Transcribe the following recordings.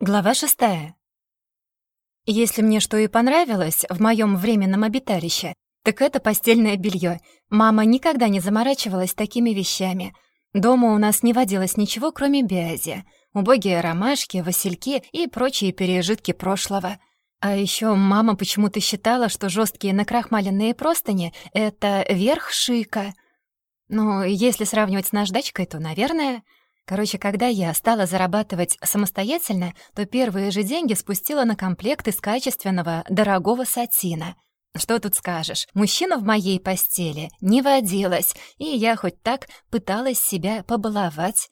Глава шестая. Если мне что и понравилось в моем временном обиталище, так это постельное белье. Мама никогда не заморачивалась такими вещами. Дома у нас не водилось ничего, кроме бязи. Убогие ромашки, васильки и прочие пережитки прошлого. А еще мама почему-то считала, что жесткие накрахмаленные простыни — это верх шика. Ну, если сравнивать с наждачкой, то, наверное... Короче, когда я стала зарабатывать самостоятельно, то первые же деньги спустила на комплект из качественного, дорогого сатина. Что тут скажешь, мужчина в моей постели не водилась, и я хоть так пыталась себя побаловать.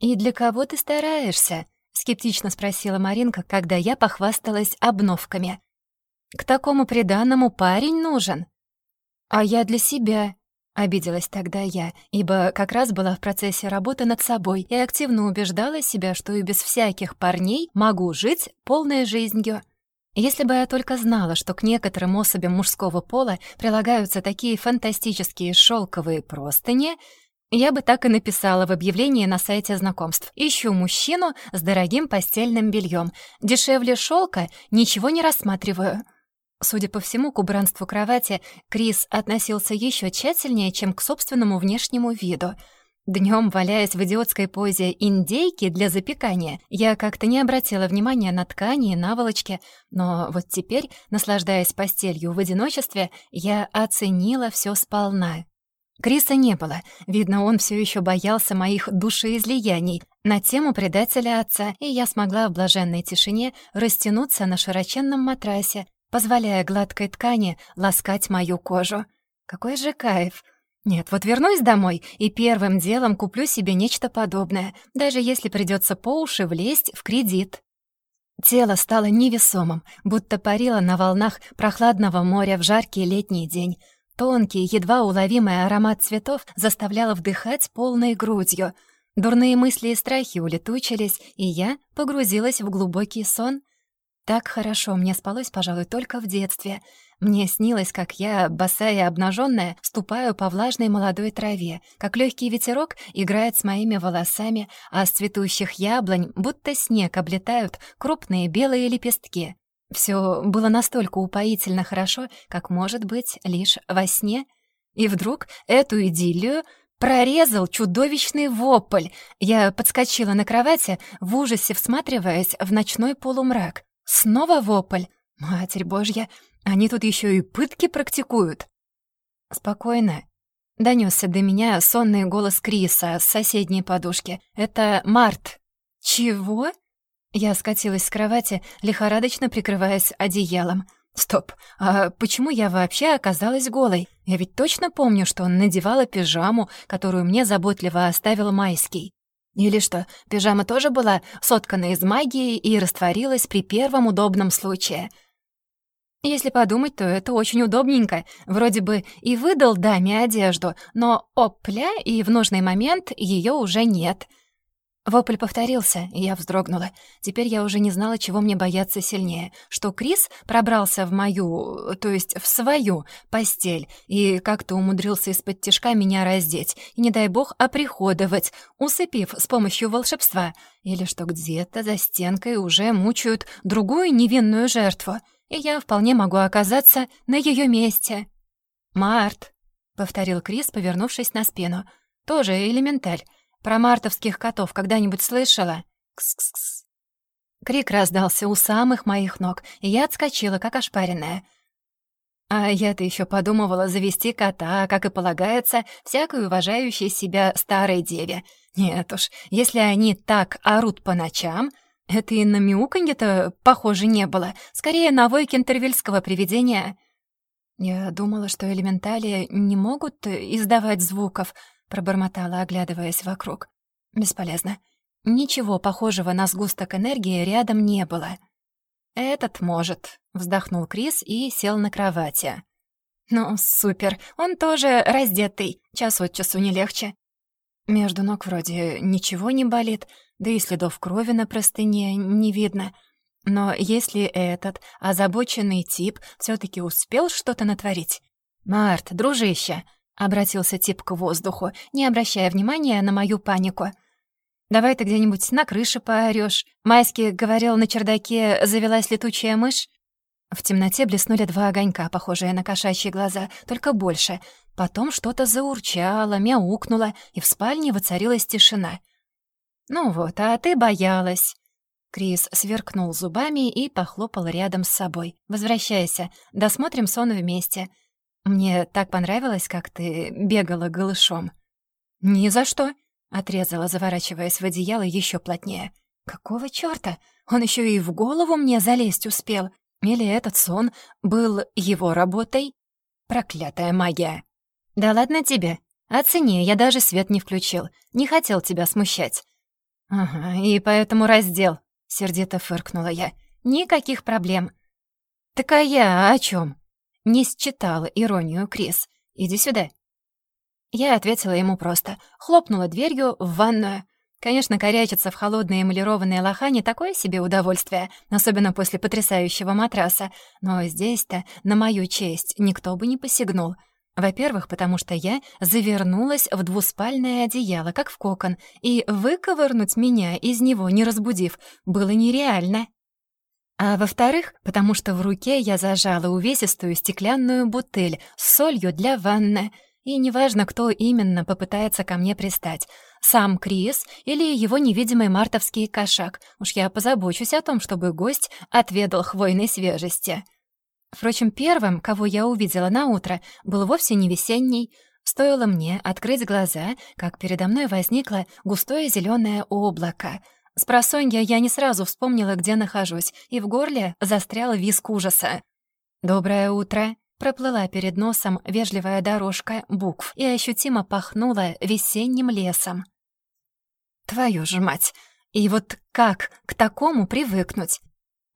«И для кого ты стараешься?» — скептично спросила Маринка, когда я похвасталась обновками. «К такому приданному парень нужен». «А я для себя», Обиделась тогда я, ибо как раз была в процессе работы над собой и активно убеждала себя, что и без всяких парней могу жить полной жизнью. Если бы я только знала, что к некоторым особям мужского пола прилагаются такие фантастические шелковые простыни, я бы так и написала в объявлении на сайте знакомств. «Ищу мужчину с дорогим постельным бельем. Дешевле шелка ничего не рассматриваю». Судя по всему, к убранству кровати Крис относился еще тщательнее, чем к собственному внешнему виду. Днем, валяясь в идиотской позе индейки для запекания, я как-то не обратила внимания на ткани и наволочки, но вот теперь, наслаждаясь постелью в одиночестве, я оценила все сполна. Криса не было. Видно, он все еще боялся моих душеизлияний на тему предателя отца, и я смогла в блаженной тишине растянуться на широченном матрасе, позволяя гладкой ткани ласкать мою кожу. Какой же кайф! Нет, вот вернусь домой и первым делом куплю себе нечто подобное, даже если придется по уши влезть в кредит. Тело стало невесомым, будто парило на волнах прохладного моря в жаркий летний день. Тонкий, едва уловимый аромат цветов заставлял вдыхать полной грудью. Дурные мысли и страхи улетучились, и я погрузилась в глубокий сон — так хорошо мне спалось, пожалуй, только в детстве. Мне снилось, как я, босая и обнажённая, ступаю по влажной молодой траве, как лёгкий ветерок играет с моими волосами, а с цветущих яблонь будто снег облетают крупные белые лепестки. Всё было настолько упоительно хорошо, как может быть лишь во сне. И вдруг эту идиллию прорезал чудовищный вопль. Я подскочила на кровати, в ужасе всматриваясь в ночной полумрак. Снова вопль. Матерь Божья, они тут еще и пытки практикуют. Спокойно. Донесся до меня сонный голос Криса с соседней подушки. Это Март. Чего? Я скатилась с кровати, лихорадочно прикрываясь одеялом. Стоп, а почему я вообще оказалась голой? Я ведь точно помню, что он надевала пижаму, которую мне заботливо оставил Майский. Или что, пижама тоже была соткана из магии и растворилась при первом удобном случае? Если подумать, то это очень удобненько. Вроде бы и выдал даме одежду, но опля, и в нужный момент ее уже нет — Вопль повторился, и я вздрогнула. Теперь я уже не знала, чего мне бояться сильнее. Что Крис пробрался в мою, то есть в свою постель, и как-то умудрился из-под тишка меня раздеть, и, не дай бог, оприходовать, усыпив с помощью волшебства. Или что где-то за стенкой уже мучают другую невинную жертву, и я вполне могу оказаться на ее месте. «Март», — повторил Крис, повернувшись на спину, — «тоже элементаль». Про мартовских котов когда-нибудь слышала? Кс-кс-кс. Крик раздался у самых моих ног, и я отскочила, как ошпаренная. А я-то еще подумывала завести кота, как и полагается, всякой уважающей себя старой деве. Нет уж, если они так орут по ночам, это и на мяуканье-то похоже не было, скорее на вой кентервильского привидения. Я думала, что элементали не могут издавать звуков, — пробормотала, оглядываясь вокруг. «Бесполезно. Ничего похожего на сгусток энергии рядом не было». «Этот может», — вздохнул Крис и сел на кровати. «Ну, супер, он тоже раздетый, час от часу не легче». Между ног вроде ничего не болит, да и следов крови на простыне не видно. Но если этот озабоченный тип все таки успел что-то натворить... «Март, дружище, — обратился тип к воздуху, не обращая внимания на мою панику. Давай ты где-нибудь на крыше поорёшь. Майский говорил, на чердаке завелась летучая мышь. В темноте блеснули два огонька, похожие на кошачьи глаза, только больше. Потом что-то заурчало, мяукнуло, и в спальне воцарилась тишина. «Ну вот, а ты боялась». Крис сверкнул зубами и похлопал рядом с собой. «Возвращайся, досмотрим сон вместе. Мне так понравилось, как ты бегала голышом». «Ни за что», — отрезала, заворачиваясь в одеяло еще плотнее. «Какого чёрта? Он ещё и в голову мне залезть успел. Или этот сон был его работой? Проклятая магия. Да ладно тебе. Оцени, я даже свет не включил. Не хотел тебя смущать. Ага, и поэтому раздел. Сердито фыркнула я. Никаких проблем. Так а я о чем? Не считала иронию Крис. Иди сюда. Я ответила ему просто. Хлопнула дверью в ванную. Конечно, корячиться в холодные эмалированные лохани — такое себе удовольствие, особенно после потрясающего матраса. Но здесь-то, на мою честь, никто бы не посягнул. Во-первых, потому что я завернулась в двуспальное одеяло, как в кокон, и выковырнуть меня из него, не разбудив, было нереально. А во-вторых, потому что в руке я зажала увесистую стеклянную бутыль с солью для ванны — и неважно, кто именно попытается ко мне пристать. Сам Крис или его невидимый мартовский кошак. Уж я позабочусь о том, чтобы гость отведал хвойной свежести. Впрочем, первым, кого я увидела на утро, был вовсе не весенний. Стоило мне открыть глаза, как передо мной возникло густое зеленое облако. С просонья я не сразу вспомнила, где нахожусь, и в горле застрял виск ужаса. «Доброе утро!» Проплыла перед носом вежливая дорожка букв и ощутимо пахнула весенним лесом. «Твою же мать! И вот как к такому привыкнуть?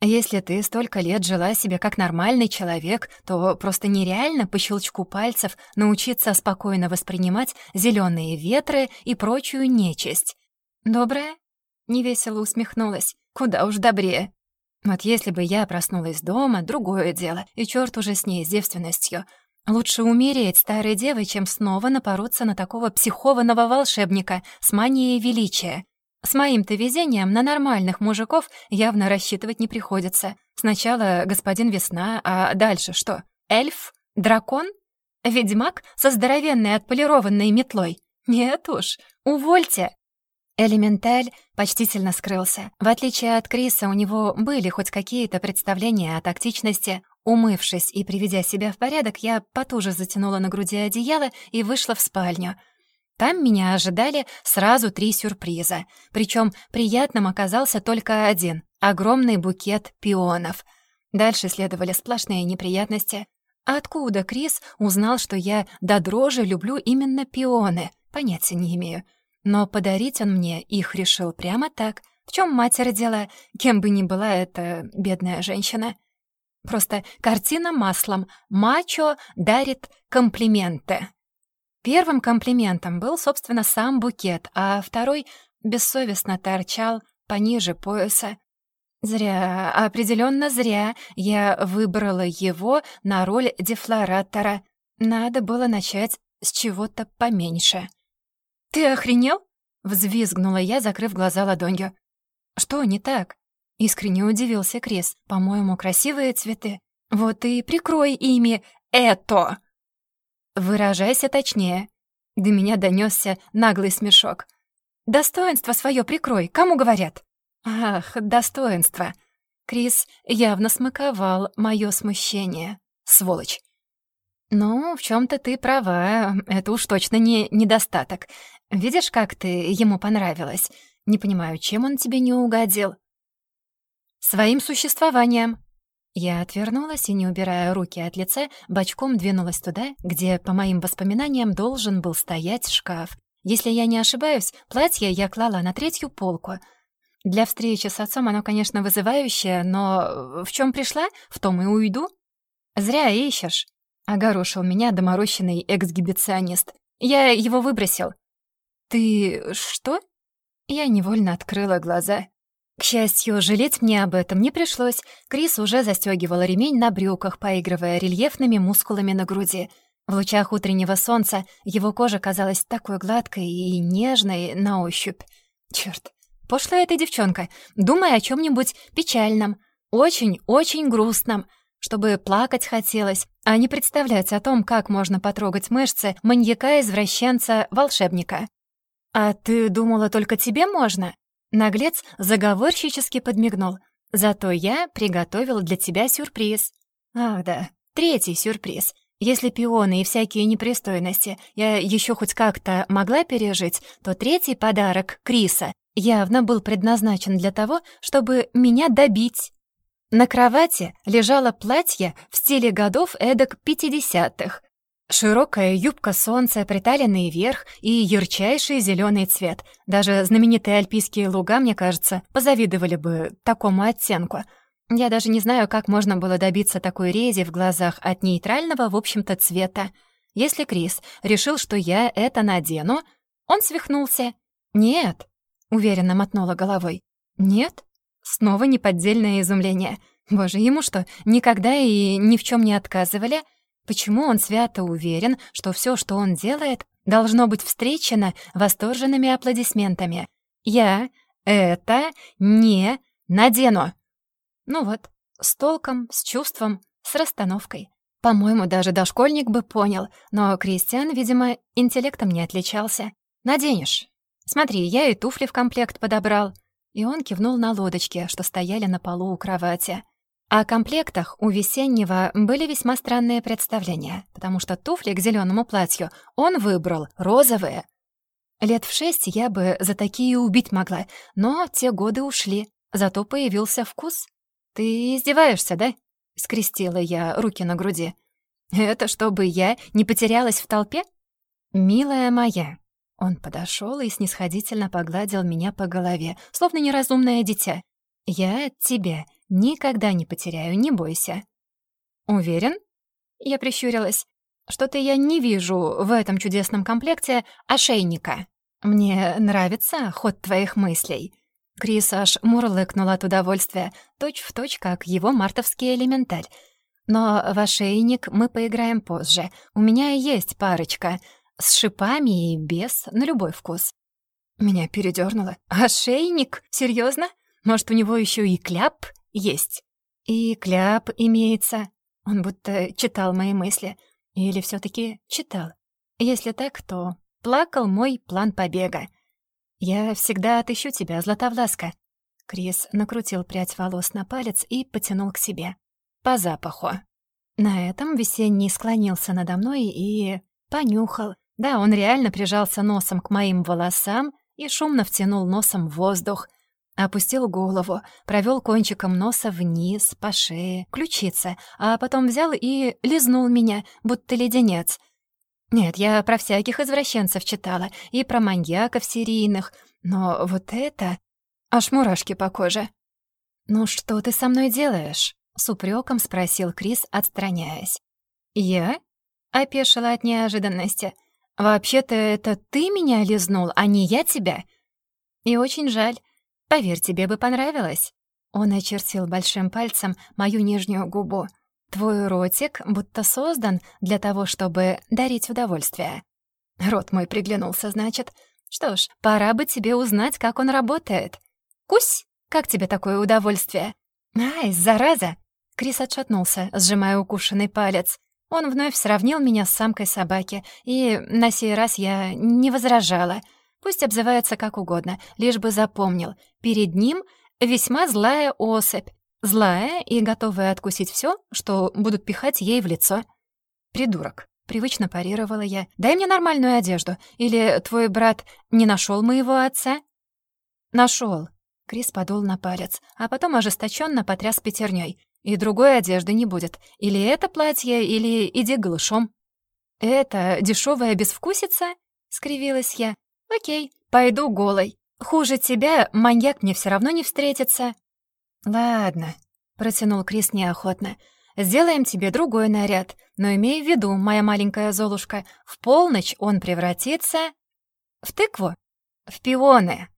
Если ты столько лет жила себе как нормальный человек, то просто нереально по щелчку пальцев научиться спокойно воспринимать зеленые ветры и прочую нечисть. Добрая?» — невесело усмехнулась. «Куда уж добрее. Вот если бы я проснулась дома, другое дело, и черт уже с ней, с девственностью. Лучше умереть старой девой, чем снова напороться на такого психованного волшебника с манией величия. С моим-то везением на нормальных мужиков явно рассчитывать не приходится. Сначала господин Весна, а дальше что? Эльф? Дракон? Ведьмак со здоровенной отполированной метлой? Нет уж, увольте. Элементаль почтительно скрылся. В отличие от Криса, у него были хоть какие-то представления о тактичности. Умывшись и приведя себя в порядок, я потуже затянула на груди одеяло и вышла в спальню. Там меня ожидали сразу три сюрприза. Причем приятным оказался только один — огромный букет пионов. Дальше следовали сплошные неприятности. Откуда Крис узнал, что я до дрожи люблю именно пионы? Понятия не имею. Но подарить он мне их решил прямо так. В чем мать родила, кем бы ни была эта бедная женщина. Просто картина маслом. Мачо дарит комплименты. Первым комплиментом был, собственно, сам букет, а второй бессовестно торчал пониже пояса. Зря, определенно зря я выбрала его на роль дефлоратора. Надо было начать с чего-то поменьше. «Ты охренел?» — взвизгнула я, закрыв глаза ладонью. «Что не так?» — искренне удивился Крис. «По-моему, красивые цветы. Вот и прикрой ими это!» «Выражайся точнее». До меня донесся наглый смешок. «Достоинство свое прикрой, кому говорят?» «Ах, достоинство!» Крис явно смаковал мое смущение. Сволочь. «Ну, в чем то ты права, это уж точно не недостаток. Видишь, как ты ему понравилась? Не понимаю, чем он тебе не угодил?» «Своим существованием». Я отвернулась и, не убирая руки от лица, бочком двинулась туда, где, по моим воспоминаниям, должен был стоять шкаф. Если я не ошибаюсь, платье я клала на третью полку. Для встречи с отцом оно, конечно, вызывающее, но в чем пришла, в том и уйду. Зря ищешь. Огорошил меня доморощенный эксгибиционист. Я его выбросил. «Ты что?» Я невольно открыла глаза. К счастью, жалеть мне об этом не пришлось. Крис уже застегивал ремень на брюках, поигрывая рельефными мускулами на груди. В лучах утреннего солнца его кожа казалась такой гладкой и нежной на ощупь. Черт, пошлая эта девчонка. Думай о чем нибудь печальном, очень-очень грустном, чтобы плакать хотелось, а не представлять о том, как можно потрогать мышцы маньяка-извращенца-волшебника. «А ты думала, только тебе можно?» Наглец заговорщически подмигнул. «Зато я приготовил для тебя сюрприз». «Ах да, третий сюрприз. Если пионы и всякие непристойности я еще хоть как-то могла пережить, то третий подарок Криса явно был предназначен для того, чтобы меня добить. На кровати лежало платье в стиле годов эдак пятидесятых. Широкая юбка солнца, приталенный верх и ярчайший зеленый цвет. Даже знаменитые альпийские луга, мне кажется, позавидовали бы такому оттенку — я даже не знаю, как можно было добиться такой рези в глазах от нейтрального, в общем-то, цвета. Если Крис решил, что я это надену, он свихнулся. «Нет», — уверенно мотнула головой. «Нет?» Снова неподдельное изумление. Боже, ему что, никогда и ни в чем не отказывали? Почему он свято уверен, что все, что он делает, должно быть встречено восторженными аплодисментами? «Я это не надену!» Ну вот, с толком, с чувством, с расстановкой. По-моему, даже дошкольник бы понял, но Кристиан, видимо, интеллектом не отличался. «Наденешь. Смотри, я и туфли в комплект подобрал». И он кивнул на лодочки, что стояли на полу у кровати. О комплектах у весеннего были весьма странные представления, потому что туфли к зеленому платью он выбрал розовые. Лет в шесть я бы за такие убить могла, но те годы ушли, зато появился вкус. «Ты издеваешься, да?» — скрестила я руки на груди. «Это чтобы я не потерялась в толпе?» «Милая моя». Он подошел и снисходительно погладил меня по голове, словно неразумное дитя. «Я тебя никогда не потеряю, не бойся». «Уверен?» Я прищурилась. «Что-то я не вижу в этом чудесном комплекте ошейника. Мне нравится ход твоих мыслей». Крис аж мурлыкнул от удовольствия, точь-в-точь, как его мартовский элементарь. «Но в ошейник мы поиграем позже. У меня есть парочка. С шипами и без, на любой вкус». Меня передёрнуло. «Ошейник? Серьёзно? Может, у него ещё и кляп есть?» «И кляп имеется». Он будто читал мои мысли. Или всё-таки читал. Если так, то плакал мой план побега. «Я всегда отыщу тебя, Златовласка». Крис накрутил прядь волос на палец и потянул к себе. «По запаху». На этом весенний склонился надо мной и... понюхал. Да, он реально прижался носом к моим волосам и шумно втянул носом воздух. Опустил голову, провел кончиком носа вниз, по шее, ключице, а потом взял и лизнул меня, будто леденец — нет, я про всяких извращенцев читала, и про маньяков серийных, но вот это... Аж мурашки по коже. «Ну что ты со мной делаешь?» — с упреком спросил Крис, отстраняясь. «Я?» — опешила от неожиданности. «Вообще-то это ты меня лизнул, а не я тебя?» «И очень жаль. Поверь, тебе бы понравилось». Он очертил большим пальцем мою нижнюю губу. Твой ротик будто создан для того, чтобы дарить удовольствие. Рот мой приглянулся, значит. Что ж, пора бы тебе узнать, как он работает. Кусь, как тебе такое удовольствие? Ай, зараза! Крис отшатнулся, сжимая укушенный палец. Он вновь сравнил меня с самкой собаки, и на сей раз я не возражала. Пусть обзывается как угодно, лишь бы запомнил. Перед ним весьма злая особь, Злая и готовая откусить все, что будут пихать ей в лицо. «Придурок», — привычно парировала я. «Дай мне нормальную одежду. Или твой брат не нашел моего отца?» Нашел. Крис подул на палец, а потом ожесточенно потряс пятерней. «И другой одежды не будет. Или это платье, или иди голышом». «Это дешевая безвкусица?» — скривилась я. «Окей, пойду голой. Хуже тебя маньяк мне все равно не встретится». «Ладно», — протянул Крис неохотно. «Сделаем тебе другой наряд, но имей в виду, моя маленькая Золушка, в полночь он превратится...» «В тыкву?» «В пионы!»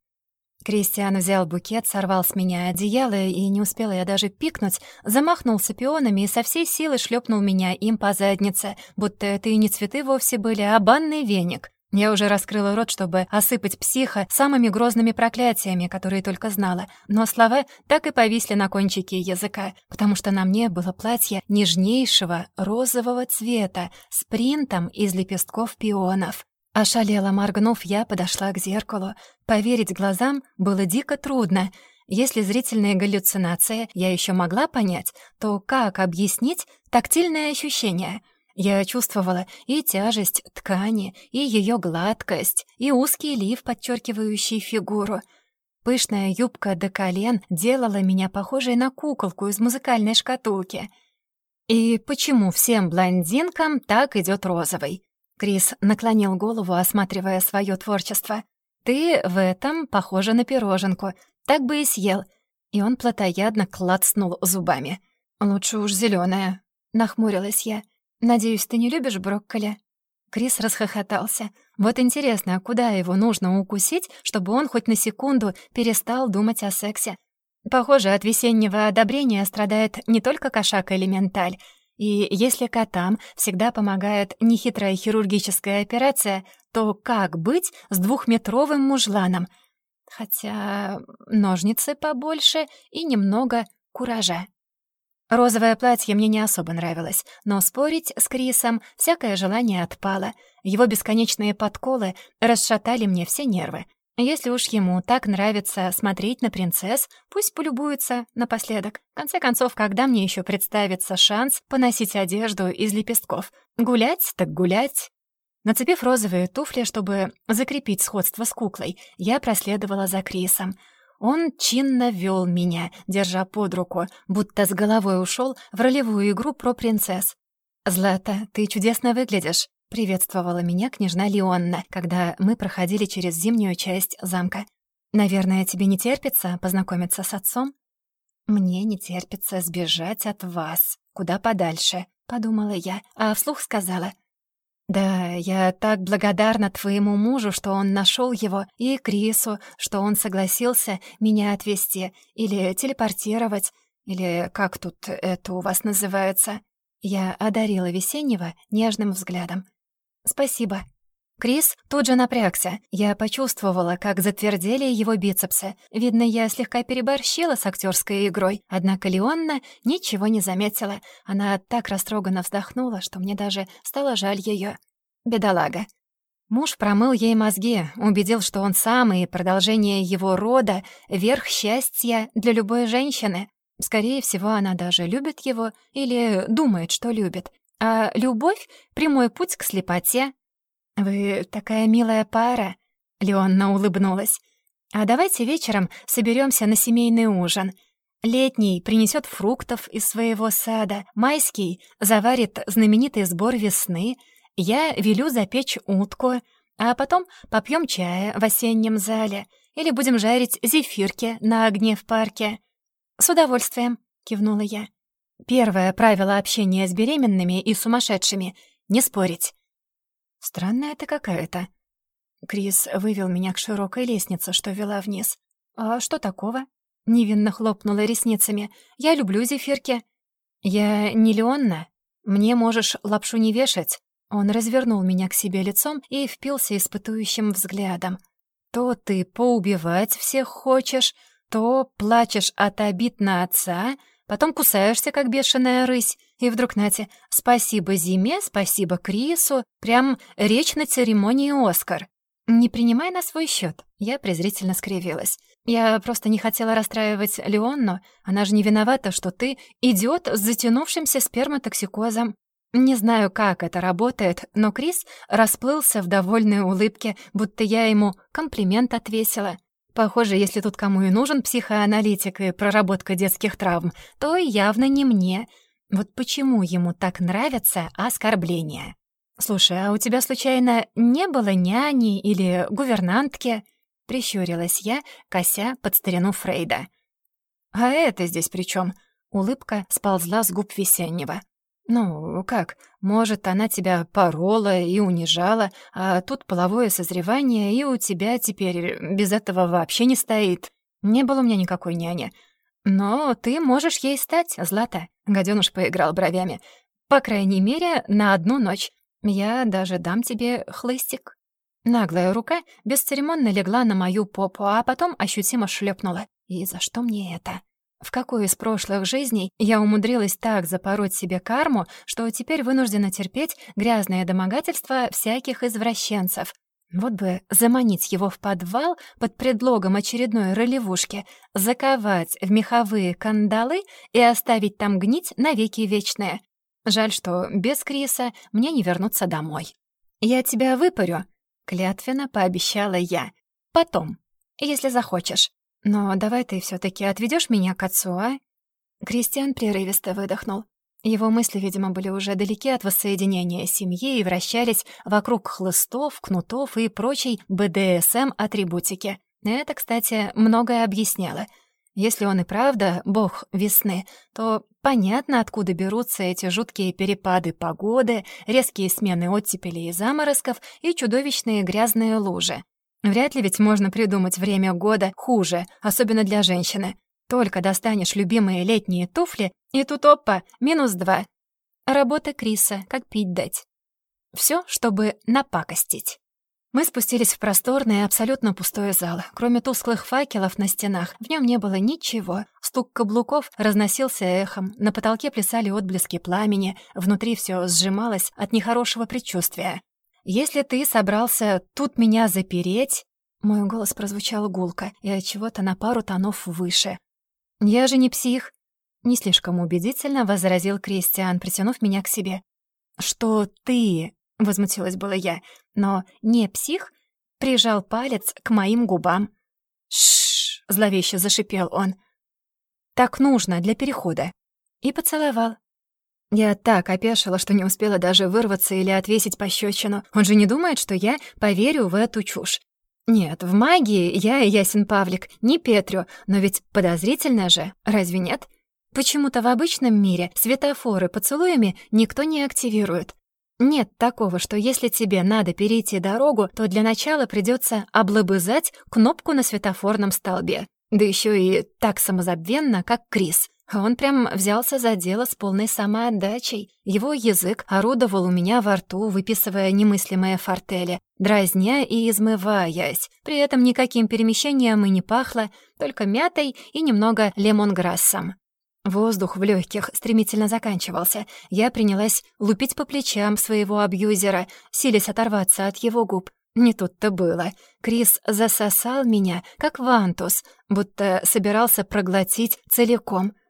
Кристиан взял букет, сорвал с меня одеяло, и не успела я даже пикнуть, замахнулся пионами и со всей силы шлепнул меня им по заднице, будто это и не цветы вовсе были, а банный веник. Я уже раскрыла рот, чтобы осыпать психа самыми грозными проклятиями, которые только знала, но слова так и повисли на кончике языка, потому что на мне было платье нежнейшего розового цвета с принтом из лепестков пионов. Ошалела моргнув, я подошла к зеркалу. Поверить глазам было дико трудно. Если зрительная галлюцинация я еще могла понять, то как объяснить тактильное ощущение — я чувствовала и тяжесть ткани, и ее гладкость, и узкий лиф, подчеркивающий фигуру. Пышная юбка до колен делала меня похожей на куколку из музыкальной шкатулки. «И почему всем блондинкам так идет розовый?» Крис наклонил голову, осматривая свое творчество. «Ты в этом похожа на пироженку. Так бы и съел». И он плотоядно клацнул зубами. «Лучше уж зеленая, нахмурилась я. «Надеюсь, ты не любишь брокколи?» Крис расхохотался. «Вот интересно, а куда его нужно укусить, чтобы он хоть на секунду перестал думать о сексе? Похоже, от весеннего одобрения страдает не только кошак-элементаль. И если котам всегда помогает нехитрая хирургическая операция, то как быть с двухметровым мужланом? Хотя ножницы побольше и немного куража. Розовое платье мне не особо нравилось, но спорить с Крисом всякое желание отпало. Его бесконечные подколы расшатали мне все нервы. Если уж ему так нравится смотреть на принцесс, пусть полюбуется напоследок. В конце концов, когда мне еще представится шанс поносить одежду из лепестков? Гулять так гулять. Нацепив розовые туфли, чтобы закрепить сходство с куклой, я проследовала за Крисом — он чинно вел меня, держа под руку, будто с головой ушел в ролевую игру про принцесс. «Злата, ты чудесно выглядишь», — приветствовала меня княжна Леонна, когда мы проходили через зимнюю часть замка. «Наверное, тебе не терпится познакомиться с отцом?» «Мне не терпится сбежать от вас, куда подальше», — подумала я, а вслух сказала. «Да, я так благодарна твоему мужу, что он нашел его, и Крису, что он согласился меня отвезти или телепортировать, или как тут это у вас называется». Я одарила Весеннего нежным взглядом. «Спасибо». Крис тут же напрягся. Я почувствовала, как затвердели его бицепсы. Видно, я слегка переборщила с актерской игрой. Однако Леонна ничего не заметила. Она так растроганно вздохнула, что мне даже стало жаль ее. Бедолага. Муж промыл ей мозги, убедил, что он сам и продолжение его рода — верх счастья для любой женщины. Скорее всего, она даже любит его или думает, что любит. А любовь — прямой путь к слепоте. «Вы такая милая пара», — Леонна улыбнулась. «А давайте вечером соберемся на семейный ужин. Летний принесет фруктов из своего сада, майский заварит знаменитый сбор весны, я велю запечь утку, а потом попьем чая в осеннем зале или будем жарить зефирки на огне в парке». «С удовольствием», — кивнула я. «Первое правило общения с беременными и сумасшедшими — не спорить». Странная ты какая-то. Крис вывел меня к широкой лестнице, что вела вниз. А что такого? Невинно хлопнула ресницами. Я люблю зефирки. Я не Леонна. Мне можешь лапшу не вешать. Он развернул меня к себе лицом и впился испытующим взглядом. То ты поубивать всех хочешь, то плачешь от обид на отца, потом кусаешься, как бешеная рысь, и вдруг, Нате, спасибо Зиме, спасибо Крису, прям речь на церемонии «Оскар». «Не принимай на свой счет. я презрительно скривилась. «Я просто не хотела расстраивать Леонну. Она же не виновата, что ты идиот с затянувшимся сперматоксикозом. Не знаю, как это работает, но Крис расплылся в довольной улыбке, будто я ему комплимент отвесила. Похоже, если тут кому и нужен психоаналитик и проработка детских травм, то явно не мне. Вот почему ему так нравятся оскорбления? «Слушай, а у тебя, случайно, не было няни или гувернантки?» — прищурилась я, кося под старину Фрейда. «А это здесь при чем? Улыбка сползла с губ весеннего. «Ну, как? Может, она тебя порола и унижала, а тут половое созревание, и у тебя теперь без этого вообще не стоит. Не было у меня никакой няни. Но ты можешь ей стать, Злата». Гадёныш поиграл бровями. «По крайней мере, на одну ночь. Я даже дам тебе хлыстик». Наглая рука бесцеремонно легла на мою попу, а потом ощутимо шлепнула. И за что мне это? В какой из прошлых жизней я умудрилась так запороть себе карму, что теперь вынуждена терпеть грязное домогательство всяких извращенцев? Вот бы заманить его в подвал под предлогом очередной ролевушки, заковать в меховые кандалы и оставить там гнить навеки вечные. Жаль, что без Криса мне не вернуться домой. «Я тебя выпарю», — клятвенно пообещала я. «Потом, если захочешь. Но давай ты все таки отведешь меня к отцу, а?» Кристиан прерывисто выдохнул. Его мысли, видимо, были уже далеки от воссоединения семьи и вращались вокруг хлыстов, кнутов и прочей БДСМ-атрибутики. Это, кстати, многое объясняло. Если он и правда бог весны, то понятно, откуда берутся эти жуткие перепады погоды, резкие смены оттепелей и заморозков и чудовищные грязные лужи. Вряд ли ведь можно придумать время года хуже, особенно для женщины. Только достанешь любимые летние туфли, и тут опа, минус два. Работа Криса, как пить дать. Все, чтобы напакостить. Мы спустились в просторный и абсолютно пустой зал. Кроме тусклых факелов на стенах, в нем не было ничего. Стук каблуков разносился эхом, на потолке плясали отблески пламени, внутри все сжималось от нехорошего предчувствия. «Если ты собрался тут меня запереть...» Мой голос прозвучал гулко и от чего-то на пару тонов выше. «Я же не псих!» Не слишком убедительно возразил Кристиан, притянув меня к себе. «Что ты?» — возмутилась была я, но не псих прижал палец к моим губам. «Шш!» — зловеще зашипел он. «Так нужно для перехода». И поцеловал. Я так опешила, что не успела даже вырваться или отвесить пощечину. Он же не думает, что я поверю в эту чушь. Нет, в магии я и ясен Павлик, не Петрю, но ведь подозрительно же, разве нет? Почему-то в обычном мире светофоры поцелуями никто не активирует. Нет такого, что если тебе надо перейти дорогу, то для начала придется облобызать кнопку на светофорном столбе. Да еще и так самозабвенно, как Крис. Он прям взялся за дело с полной самоотдачей. Его язык орудовал у меня во рту, выписывая немыслимые фортели, дразня и измываясь. При этом никаким перемещением и не пахло, только мятой и немного лемонграссом. Воздух в легких стремительно заканчивался. Я принялась лупить по плечам своего абьюзера, силясь оторваться от его губ. Не тут-то было. Крис засосал меня, как вантус, будто собирался проглотить целиком —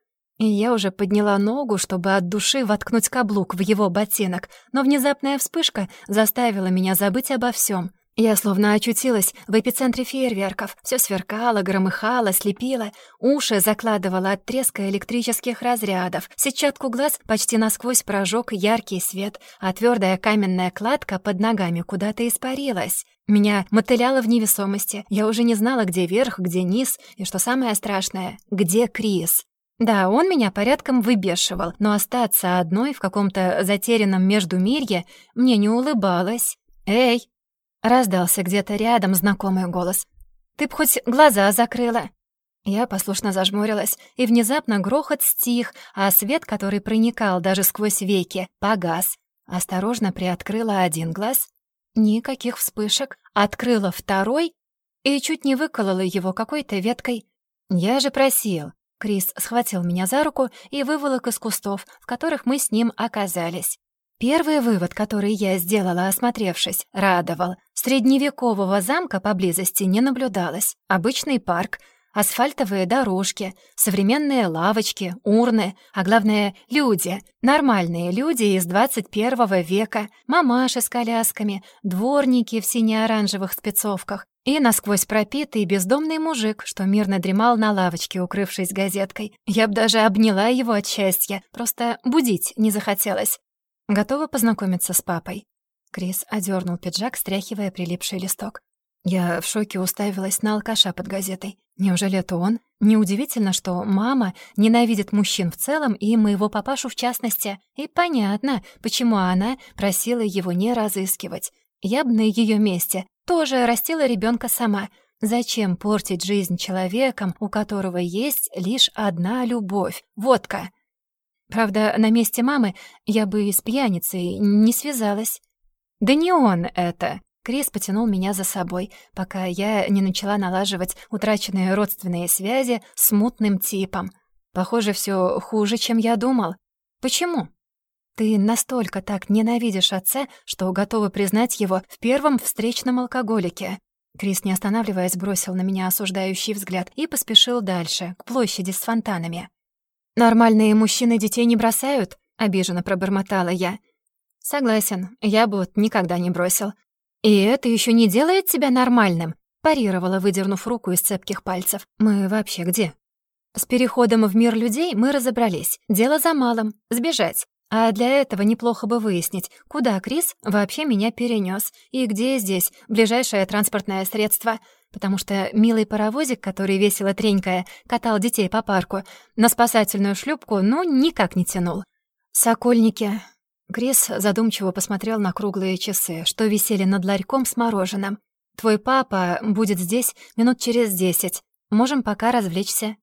и я уже подняла ногу, чтобы от души воткнуть каблук в его ботинок, но внезапная вспышка заставила меня забыть обо всем. Я словно очутилась в эпицентре фейерверков. Все сверкало, громыхало, слепило, уши закладывало от треска электрических разрядов. Сетчатку глаз почти насквозь прожег яркий свет, а твердая каменная кладка под ногами куда-то испарилась. Меня мотыляло в невесомости. Я уже не знала, где верх, где низ, и, что самое страшное, где Крис. Да, он меня порядком выбешивал, но остаться одной в каком-то затерянном междумирье мне не улыбалось. «Эй!» — раздался где-то рядом знакомый голос. «Ты б хоть глаза закрыла!» Я послушно зажмурилась, и внезапно грохот стих, а свет, который проникал даже сквозь веки, погас. Осторожно приоткрыла один глаз. Никаких вспышек. Открыла второй и чуть не выколола его какой-то веткой. «Я же просил!» Крис схватил меня за руку и выволок из кустов, в которых мы с ним оказались. Первый вывод, который я сделала, осмотревшись, радовал. Средневекового замка поблизости не наблюдалось. Обычный парк, асфальтовые дорожки, современные лавочки, урны, а главное — люди. Нормальные люди из 21 века, мамаши с колясками, дворники в сине-оранжевых спецовках, и насквозь пропитый бездомный мужик, что мирно дремал на лавочке, укрывшись газеткой. Я б даже обняла его от счастья, просто будить не захотелось. Готова познакомиться с папой. Крис одернул пиджак, стряхивая прилипший листок. Я в шоке уставилась на алкаша под газетой. Неужели это он? Неудивительно, что мама ненавидит мужчин в целом и моего папашу в частности. И понятно, почему она просила его не разыскивать. Я бы на ее месте тоже растила ребенка сама. Зачем портить жизнь человеком, у которого есть лишь одна любовь — водка? Правда, на месте мамы я бы с пьяницей не связалась. Да не он это. Крис потянул меня за собой, пока я не начала налаживать утраченные родственные связи с мутным типом. Похоже, все хуже, чем я думал. Почему? Ты настолько так ненавидишь отца, что готова признать его в первом встречном алкоголике. Крис, не останавливаясь, бросил на меня осуждающий взгляд и поспешил дальше, к площади с фонтанами. «Нормальные мужчины детей не бросают?» — обиженно пробормотала я. «Согласен, я бы вот никогда не бросил. И это еще не делает тебя нормальным?» — парировала, выдернув руку из цепких пальцев. «Мы вообще где?» «С переходом в мир людей мы разобрались. Дело за малым — сбежать. А для этого неплохо бы выяснить, куда Крис вообще меня перенес и где здесь ближайшее транспортное средство. Потому что милый паровозик, который весело тренькая катал детей по парку, на спасательную шлюпку ну никак не тянул. «Сокольники». Крис задумчиво посмотрел на круглые часы, что висели над ларьком с мороженым. «Твой папа будет здесь минут через десять. Можем пока развлечься».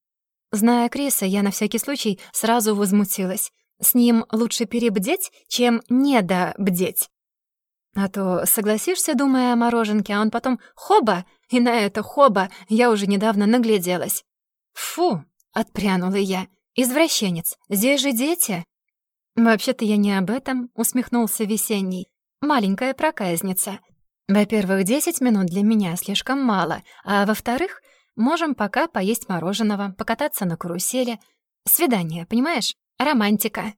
Зная Криса, я на всякий случай сразу возмутилась. С ним лучше перебдеть, чем недобдеть. А то согласишься, думая о мороженке, а он потом хоба, и на это хоба я уже недавно нагляделась. Фу, отпрянула я. Извращенец, здесь же дети. Вообще-то я не об этом, усмехнулся весенний. Маленькая проказница. Во-первых, десять минут для меня слишком мало, а во-вторых, можем пока поесть мороженого, покататься на карусели. Свидание, понимаешь? Романтика.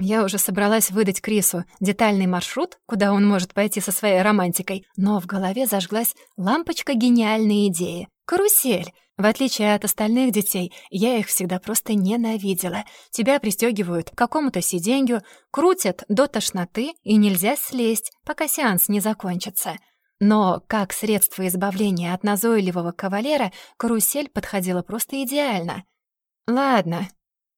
Я уже собралась выдать Крису детальный маршрут, куда он может пойти со своей романтикой, но в голове зажглась лампочка гениальной идеи. Карусель. В отличие от остальных детей, я их всегда просто ненавидела. Тебя пристегивают к какому-то сиденью, крутят до тошноты, и нельзя слезть, пока сеанс не закончится. Но как средство избавления от назойливого кавалера карусель подходила просто идеально. Ладно,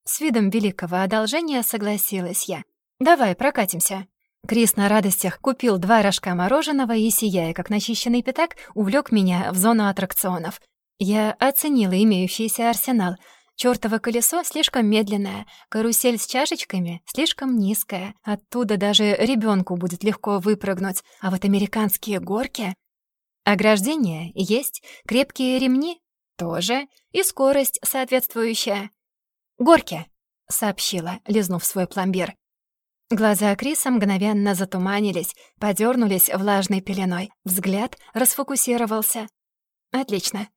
с видом великого одолжения согласилась я. «Давай, прокатимся». Крис на радостях купил два рожка мороженого и, сияя как начищенный пятак, увлек меня в зону аттракционов. Я оценила имеющийся арсенал. Чёртово колесо слишком медленное, карусель с чашечками слишком низкая. Оттуда даже ребенку будет легко выпрыгнуть. А вот американские горки... Ограждение есть, крепкие ремни тоже, и скорость соответствующая. «Горки!» — сообщила, лизнув свой пломбир. Глаза Криса мгновенно затуманились, подернулись влажной пеленой. Взгляд расфокусировался. «Отлично.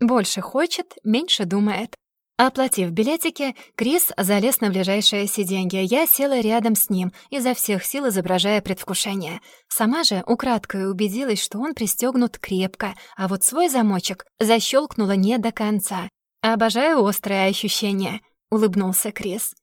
Больше хочет, меньше думает». Оплатив билетики, Крис залез на ближайшее сиденье. Я села рядом с ним, изо всех сил изображая предвкушение. Сама же украдкой убедилась, что он пристегнут крепко, а вот свой замочек защелкнула не до конца. «Обожаю острые ощущения», — улыбнулся Крис.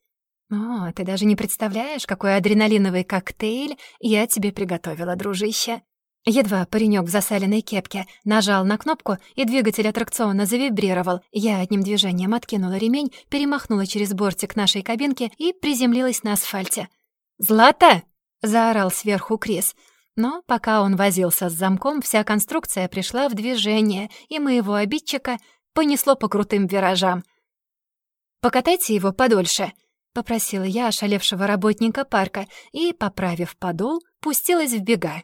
«О, ты даже не представляешь, какой адреналиновый коктейль я тебе приготовила, дружище». Едва паренек в засаленной кепке нажал на кнопку, и двигатель аттракциона завибрировал. Я одним движением откинула ремень, перемахнула через бортик нашей кабинки и приземлилась на асфальте. «Злата!» — заорал сверху Крис. Но пока он возился с замком, вся конструкция пришла в движение, и моего обидчика понесло по крутым виражам. «Покатайте его подольше», — попросила я ошалевшего работника парка и, поправив подол, пустилась в бега.